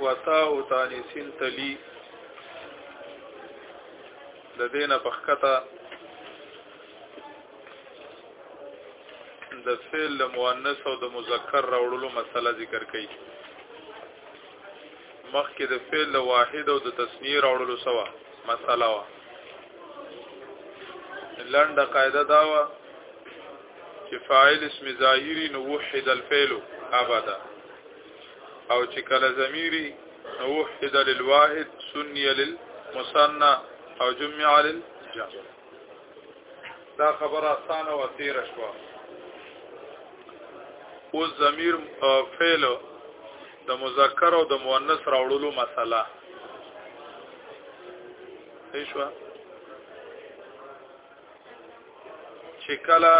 وتا او تانیسین تلی د دینه پخکتا د فعل د مؤنث او د مذکر راوړلو مسله ذکر کړي مخکې د فعل د واحد او د تسنیه راوړلو سوا مسله وا لنډه قاعده دا وا چې فاعل اسم ظاهری نو وحد الفعل ابدا او چې کله ضمیری نو وحد للواحد سنی للمثنى او جمع للجمع دا خبره اسانه و تیر شو او ضمیر فعل د مذکر او د مؤنث راوړلو مسله هیڅ چې کله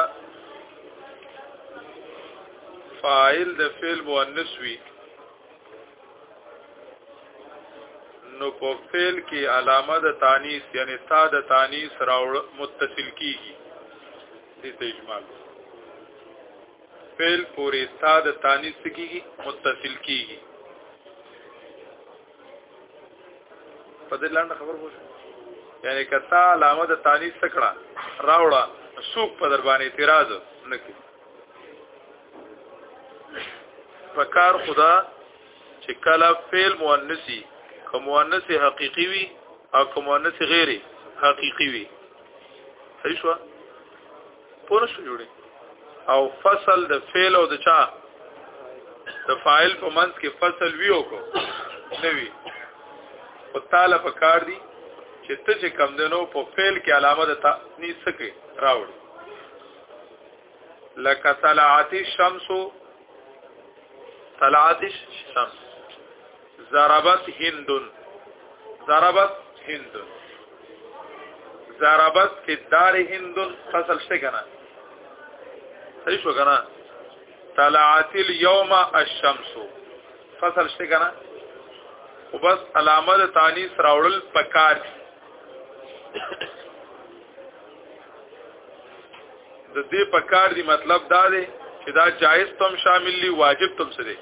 فاعل د فعل مؤنث وي نو په فعل کې علامه د تانیث یعنی تا د تانیث راوړ متصل کیږي دې ته اجمال فعل پورې تا د تانیث کیږي متصل کیږي په دې لاندې خبر وو یعنی کتا علامه د تانیث تکړه راوړه سوق په در باندې اعتراض نکي فکار خدا چې کله فعل مؤنثي کوم مؤنث حقيقي وي او کوم مؤنث غیري حقيقي وي صحیح شو پوره شو جوړي او فصل د فعل او د چا د فاعل په منځ کې فصل ویو کو نوی او تعالی په کار دی چې ته چې کم دنو په فعل کې علامه د تنیس کې راوړي لکه طلعت الشمس طلعت الشمس ضربت هندون ضربت هندون ضربت فی الدار هندون فصل شته کنه صحیح شو کنه طلعت اليوم الشمس فصل شته کنه خو بس علامه د تانیث راوړل پکار دي د دې په کار دی مطلب دا دی چې دا جایز تم شامل لی واجب تم سره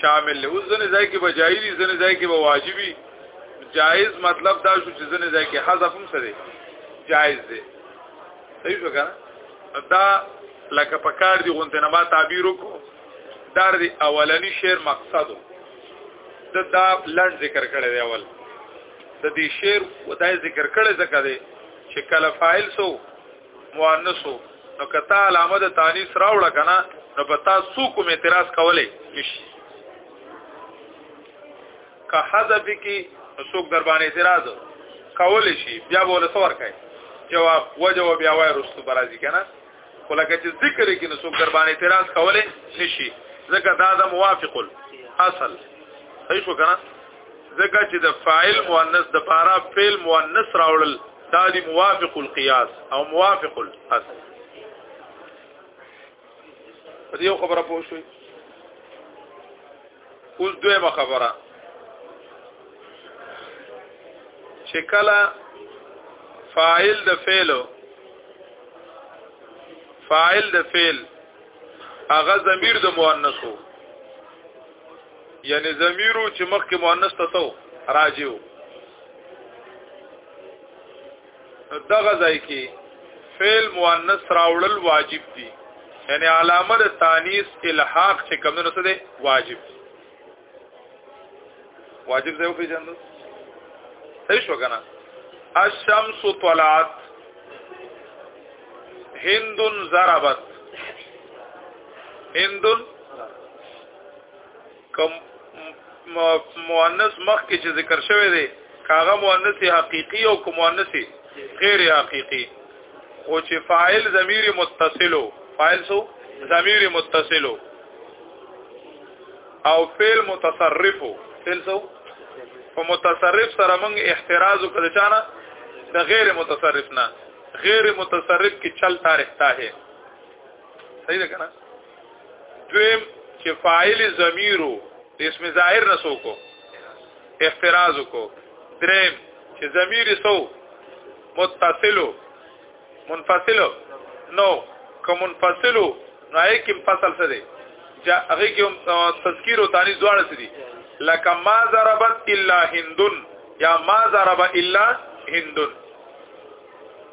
شامل له اوس ځنه ځای کې به جایز دي ځنه ځای کې به واجبي جایز مطلب دا شو چې ځنه ځای کې حذف هم سره جایز دی صحیح شو کنه دا لکه په کار دی غونته نه ما تعبیر وکړو دا دی اولنی شعر مقصد د دا لړ ذکر کړی دی اول د دې شعر ودای ذکر کړی ځکه دی چې کله فاعل سو مؤنثو نو کته علامه د تانیث راوړه کنه نو په تاسو کوم اعتراض کولای نشي که حذف کی څوک در باندې اعتراض کولای شي بیا به له څور کوي جواب وجوه بیا وای رسو برازي کنه خو لکه چې ذکر کې نو څوک در باندې اعتراض کولای نشي ځکه دا د موافق الاصل صحیح شو کنه ځکه چې د فاعل مؤنث د پارا فعل مؤنث راوړل دا دی موافق القياس او موافق الاصل په دې خبره پوه شئ اوس دویمه خبره چې کله فاعل د فعل فاعل د فعل هغه ضمیر د مؤنثو یعنی ضمیرو چې مخکې مؤنث ته تو راجیو دغه ځای کې فعل مؤنث راوړل واجب دي یعنی علامه د تانیث الحاق چې کوم نه څه دی واجب دي واجب ځای په جنو صحیح شو کنه الشمس طلعت هند ضربت هند کوم مؤنث مخ کې چې ذکر شوی دی کاغه مؤنث حقيقي او کوم مؤنث غیر حقيقي خو چې فاعل ضمیر متصلو فاعل سو ضمیر متصلو او فعل متصرفو فعل سو په متصرف سره موږ احتراز وکړ چانه د غیر متصرف نه غیر متصرف کې چل تاریخ تا ہے صحیح ده کنه دویم چې فاعل ضمیرو د اسم ظاهر رسو کو احتراز کو دریم چې ضمیر سو متصلو منفصلو نو کوم منفصلو نو یې کوم فصل څه دی جا هغه کوم تذکیر او تانیث دواړه څه دي لکه ما ضربت الا هندن یا ما ضرب الا هندن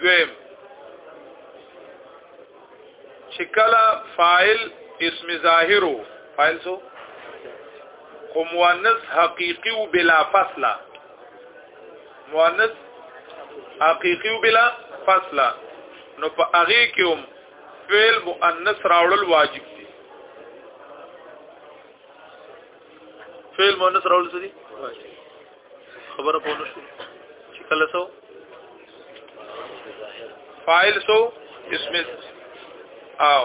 دویم چې کله فاعل اسم ظاهرو فاعل سو خو مؤنث حقيقي او بلا فصله مؤنث حقيقي او بلا فصله نو په هغه کې هم فعل مؤنث راوړل واجب دي فعل مؤنث راوړل څه دي خبره پوه نه شو چې کله سو فاعل سو اسم او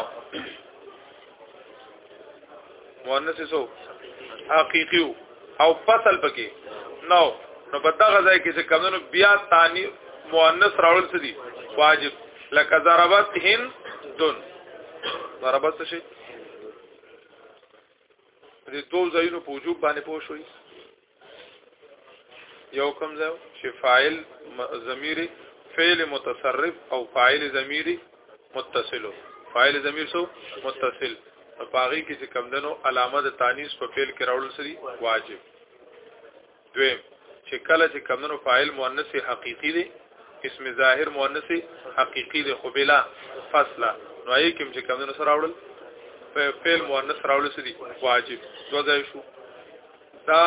مؤنث سو حقيقي او فصل پکې نو نو په دغه ځای کې چې کمونو بیا ثاني مؤنث راول څه دي واجب لکه ضربت هن دون ضربت څه شي دې دوه ځایونو په وجوب باندې پوه شوي یو کوم ځای چې فاعل ضمیر فعل متصرف او فاعل ضمیر متصل فاعل ضمیر سو متصل پاغي کې چې کم دنو علامه د تانیث په فعل کې راول سری واجب دویم چې کله چې کم دنو فاعل مؤنث حقيقي دی اسم ظاهر مؤنث حقيقي دی خو بلا فصله نو یې کوم چې کم دنو سره راول فعل مؤنث راول سری واجب دوه ځای شو دا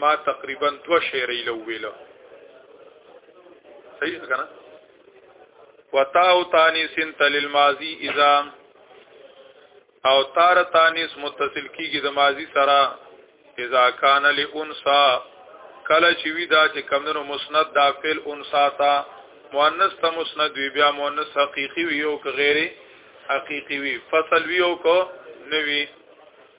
ما تقریبا دو شعرې لویل صحیح څنګه وتا او تانی سنت للماضی اذا او تار تانیس متصل کیږي د ماضی سره اذا کان لانسا کله چې وی دا چې کمنو مسند دا فعل انسا تا مؤنث ته مسند وی بیا مؤنث حقيقي وی او که غیر حقيقي وی فصل وی او که نوی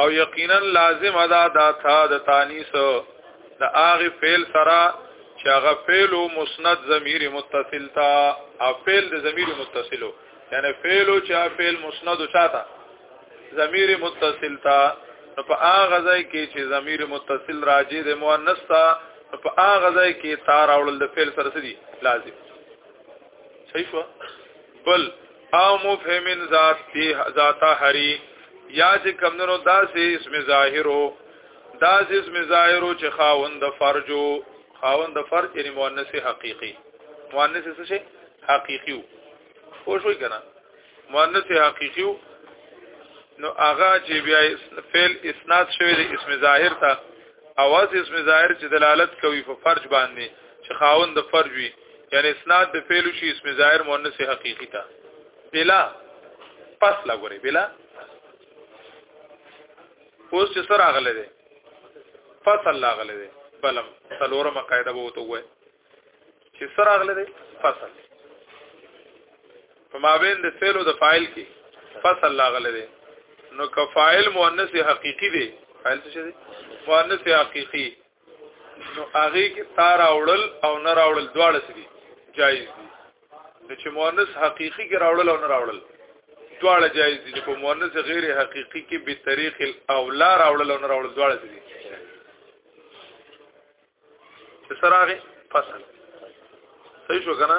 او یقینا لازم ادا دا تھا د تانیس د اغه فعل سره چې هغه فعل مسند ضمیر متصل تا او فعل د ضمیر متصلو یعنی فعل او چا فعل مسند او چاته ضمیر متصل تا نو په هغه ځای کې چې ضمیر متصل راځي د مؤنث تا په هغه ځای کې تار اورل د فعل سره سړي لازم صحیح شو بل او مفهمن ذات ذات هری یا چې کمنو داسې اسم ظاهرو داسې اسم ظاهرو چې خاوند فرجو خاوند فرج یعنی مؤنث حقيقي مؤنث څه شي حقيقي خو شوي کنه مؤنث حقيقي نو هغه چې بیا فعل اسناد شوی د اسم ظاهر ته اواز اسم ظاهر چې دلالت کوي په فرج باندې چې خاوند فرج وي یعنی اسناد د فعل شي اسم ظاهر مؤنث حقيقي تا بلا پس لا غوري بلا اوس چې سره اغله دي فصل لا اغله دي بلم څلورمه قاعده به وته وای چې سره اغله دي فصل په مابین د فعل او د فاعل کې فصل لا اغله دي نو که فاعل مؤنث حقيقي دي فاعل څه دي مؤنث حقيقي نو هغه کې تار اوړل او نه راوړل دواړه سړي جایز دي د چې مؤنث حقيقي کې راوړل او نه راوړل دواړه جایز دي په مؤنث غیر حقيقي کې به طریق الاولا راوړل او نه راوړل دواړه سړي سراغه فصل صحیح شو کنه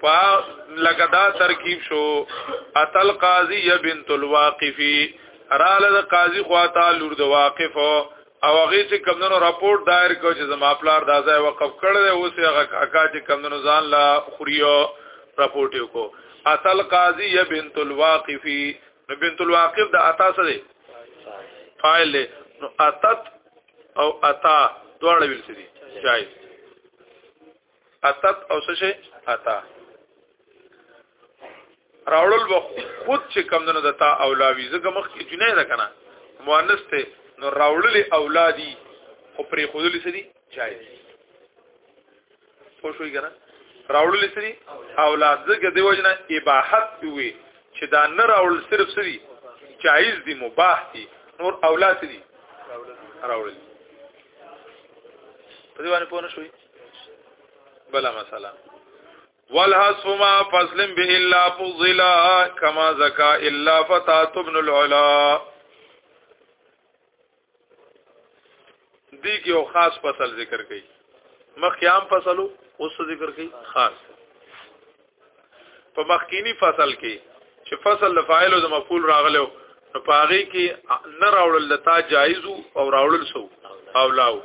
پا لکه دا ترکیب شو اتل قاضی یا بنت الواقفی رااله د قاضی خواته لور د واقف او هغه چې کمندونو راپورټ دایر کو چې زما پلار دا ځای وقف کړ دی اوس هغه کاکا چې کمندونو ځان لا خوريو راپورټ یو کو اتل قاضی یا بنت الواقفی نو بنت الواقف د اتا سره دی فاعل نو اتت او اتا دواړه ویل سړي جایز اتت او څه شي اتا راوړل به خود چې کم نه دتا اولاوی زګه مخ کې جنې ده کنه مؤنث ته نو راوړل اولادي خو پرې خودلې سدي جایز خو شوې کنه راوړل سری اولاد زګه دی وجنه اباحت وي چې دا نه راوړل صرف سری جایز دي مباح دي نور اولاد دي راوړل په دې باندې پوه نه شوي بلا مثلا والحذف ما فصل به الا فضلا كما زكا الا فتاه ابن العلا دي کې یو خاص فصل ذکر کړي مخیام فصلو اوس ذکر کړي خاص په مخکینی فصل کې چې فصل د فاعل او د مفعول راغلو نو پاغي کې نه راوړل د تا جایز او راوړل سو او لاو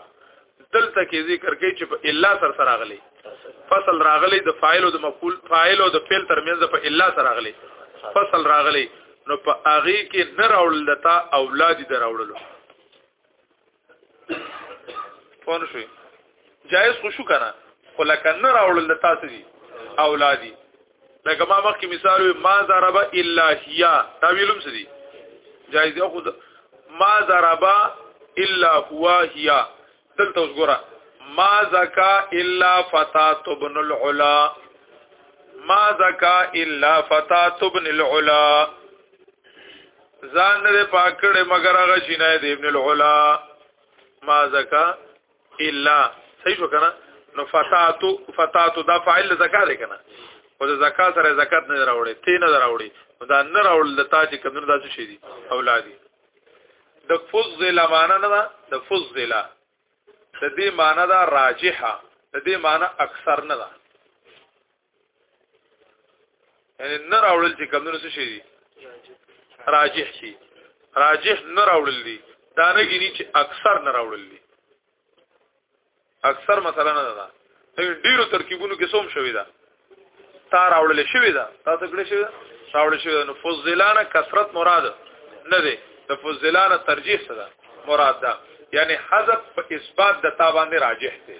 دلته کې ذکر کوي چې په الا سر سره راغلي فصل راغلي د فاعل او د مفعول فاعل او د فعل ترمنځ په الا سره راغلي فصل راغلي نو په اغي کې نه راوړل د تا اولاد د راوړلو پون شوي جایز خو شو کنه خو لکه نه راوړل د تاسو دي اولادي لکه ما مخکې مثال وي ما ضرب الا هي دا ویلم سدي جایز دی خو ما ضرب الا هو هي دلته اوس ګوره ما زکا الا فتات ابن العلا ما زکا الا فتات ابن العلا ځان نه پاک کړي مگر هغه شینه د ابن العلا ما زکا الا صحیح شو کنه نو فتاتو فتاتو دا فاعل زکا دی کنه او د زکا سره زکات نه راوړي تی نه راوړي دا نه راوړل د تاج کمنو داسې شي دي اولادي د فضل معنا نه ده د فضل د دې معنا دا راجحه د دې معنا اکثر نه ده یعنی نه راوړل چې کمونه څه شي راجح شي راجح نه راوړل دي دا نه غني چې اکثر نه راوړل دي اکثر مثلا نه ده ډیرو ترکیبونو کې سوم شوی دا تا راوړل شوی دا تا څه کړی شوی دا راوړل شوی دا نو فضلانه کثرت مراد نه دی د فضلانه ترجیح سره مراد ده یعنی حذف په اثبات د تا باندې راجح دی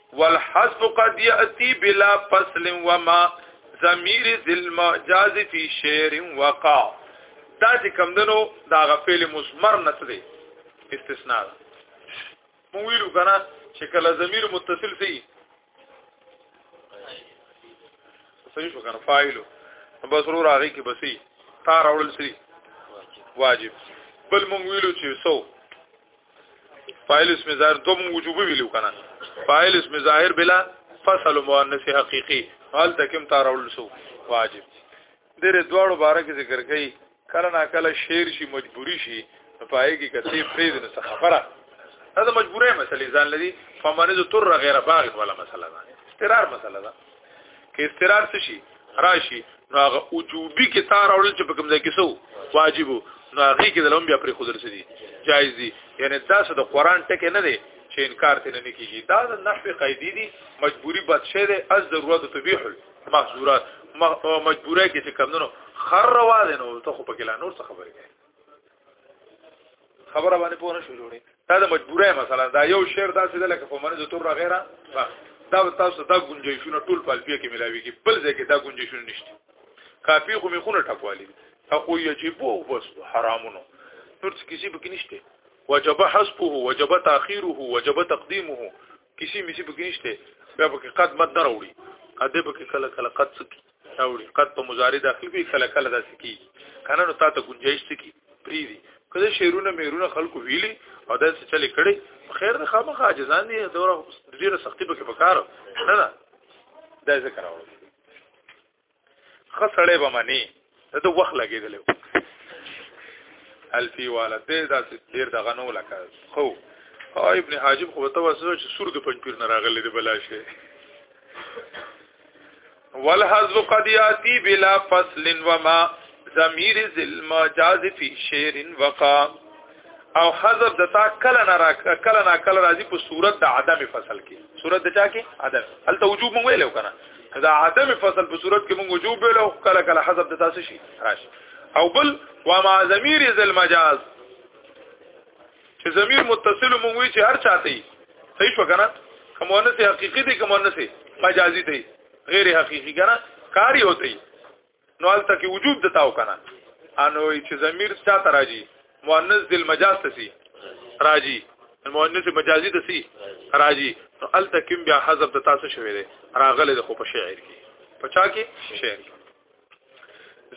والحذف قد ياتي بلا فصل وما ضمير ذل مجاز في شعر وقع دا چې کمدنو دا غفل مسمر نته دی استثناء مو ویلو کنه چې کله ضمیر متصل سي صحیح شو کنه فاعلو بس رو راغی کې بسي تار اورل سي واجب بل مونږ ویلو چې سو فاعل اسم ظاهر دوم وجوب ویلو کنه فاعل اسم ظاهر بلا فصل مؤنث حقيقي حال تکم تارول سو واجب دیر دواړو باره کې ذکر کړي کله نا کله شعر شي مجبوري شي پای کې کته فرید نه خبره دا مجبورې مسلې ځان لري فمنه تر غیر باغ ولا مسله ده استقرار مسله ده کې استقرار څه شي راشي نو هغه وجوبي کې تار اورل چې په کوم ځای کې سو واجب نو هغه کې د لوم بیا پرې خودل سدي جایز دي یعنی دا څه د قران ټکه نه دی چې انکار تنه نه کیږي دا د نحو قاعده دي مجبوری بد شه ده از ضرورت تبیح المحظورات مجبوره کې چې کمندونو خر روا دي نو ته خو پکې لا نور څه خبرې کوي خبره باندې پوه نه شو جوړي دا د مجبورې مثلا دا یو شعر داسې ده لکه په منځ تور غیره دا تاسو دا گنجائشونه ټول په الفیه کې ملاوي کې بل ځای کې دا گنجائشونه نشته کافی خو می خونه ټکوالي اخو یجب او بس حرامونو نور څه کسی به کې نشته وجب حسبه وجب تاخيره وجب تقديمه کسی مسی پکې نشته بیا پکې قد مد نه راوړي ا دې پکې کله کله قد سکی راوړي قد په مضارع داخل وي کله کله داسې کی کنه نو تا ته گنجائش سکی پری دي کله شعرونه میرونه خلکو ویلي او دا څه چلی کړي خیر د خامخ عاجزان دي دوره ډیره سختی پکې پکاره نه نه دا ذکر راوړي خسړې به منی ته وخت لګېدل الفی والا ته دا ډیر د غنو لکه خو او ابن حاجب خو ته وسو چې سور د پنځپیر نه راغلی دی بلا شي والحذف قد ياتي بلا فصل وما ضمير ذل مجاز في شعر وقام او حذف د تا کله نه را کله نه کله راځي په صورت د عدم فصل کې صورت د چا کې عدم هل ته وجوب مونږ ویلو کنه دا عدم فصل په صورت کې مونږ وجوب ویلو کله کله حذف د تاسو شي راشي او بل و ما ضمیر ذل مجاز چې ضمیر متصل مونږ وی چې هر چاته صحیح شو کنه کومونه سي حقيقي دي کومونه سي مجازي دي غیر حقيقي کنه کاری ہوتی نو الته کې وجوب د تاو کنه انو چې ضمیر چا تراجی مؤنث دل مجاز تسی راجی مؤنث مجازی تسی راجی نو الته کې بیا حذف د تاسو شوی دی راغله د خو په شعر کې په چا کې شعر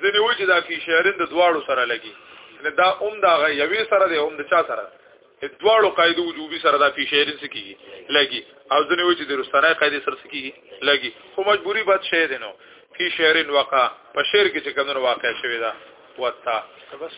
ځنی و چې دا کې شعرین د دواړو سره لګي نه دا اوم دا غي یوې سره دی اوم د چا سره دواړو قاعده وجوبي سره دا فی شعر سکیږي لګي او ځنه وی چې د رستانه قاعده سره سکیږي لګي خو مجبوری بد شی دی نو فی شعر وقع په شعر کې چې کوم واقع شوی دا وتا بس